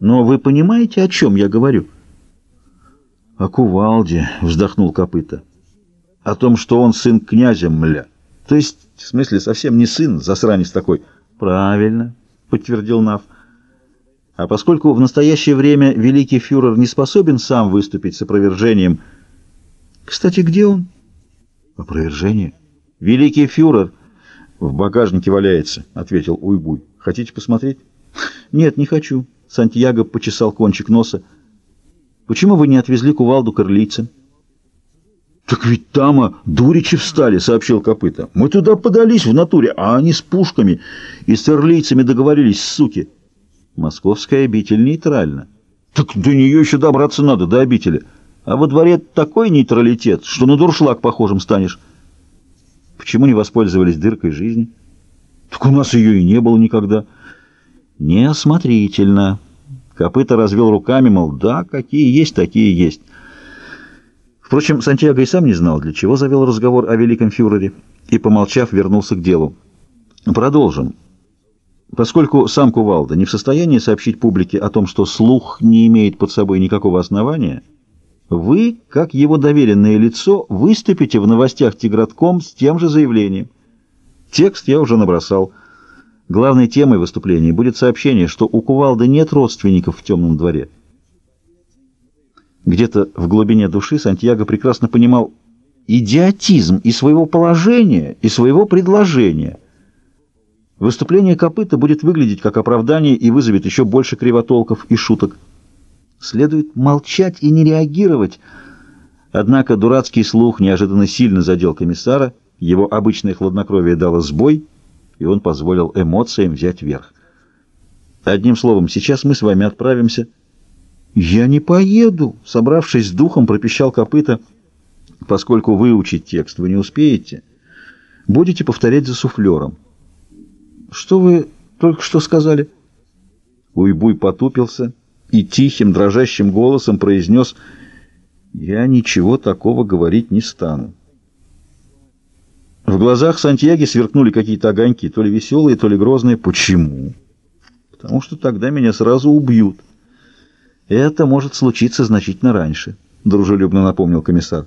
Но вы понимаете, о чем я говорю? — О кувалде, — вздохнул копыта. — О том, что он сын князя, мля. То есть, в смысле, совсем не сын, засранец такой. — Правильно, — подтвердил Нав. А поскольку в настоящее время великий фюрер не способен сам выступить с опровержением... Кстати, где он? Опровержение? Великий фюрер в багажнике валяется, — ответил Уйбуй. Хотите посмотреть? Нет, не хочу. Сантьяго почесал кончик носа. Почему вы не отвезли кувалду к орлийцам? «Так ведь там а, дуричи встали», — сообщил Копыта. «Мы туда подались в натуре, а они с пушками и с орлийцами договорились, суки». «Московская обитель нейтральна». «Так до нее еще добраться надо, до обители. А во дворе такой нейтралитет, что на дуршлаг похожим станешь». «Почему не воспользовались дыркой жизни?» «Так у нас ее и не было никогда». «Неосмотрительно». Копыта развел руками, мол, да, какие есть, такие есть. Впрочем, Сантьяго и сам не знал, для чего завел разговор о великом фюрере, и, помолчав, вернулся к делу. Продолжим. Поскольку сам Кувалда не в состоянии сообщить публике о том, что слух не имеет под собой никакого основания, вы, как его доверенное лицо, выступите в новостях Тигратком с тем же заявлением. Текст я уже набросал. Главной темой выступления будет сообщение, что у Кувалды нет родственников в темном дворе. Где-то в глубине души Сантьяго прекрасно понимал идиотизм и своего положения, и своего предложения. Выступление копыта будет выглядеть как оправдание и вызовет еще больше кривотолков и шуток. Следует молчать и не реагировать. Однако дурацкий слух неожиданно сильно задел комиссара, его обычное хладнокровие дало сбой, и он позволил эмоциям взять верх. Одним словом, сейчас мы с вами отправимся «Я не поеду!» — собравшись с духом, пропищал копыта. «Поскольку выучить текст вы не успеете, будете повторять за суфлером». «Что вы только что сказали?» Уйбуй потупился и тихим, дрожащим голосом произнес «Я ничего такого говорить не стану». В глазах Сантьяги сверкнули какие-то огоньки, то ли веселые, то ли грозные. «Почему?» «Потому что тогда меня сразу убьют». «Это может случиться значительно раньше», — дружелюбно напомнил комиссар.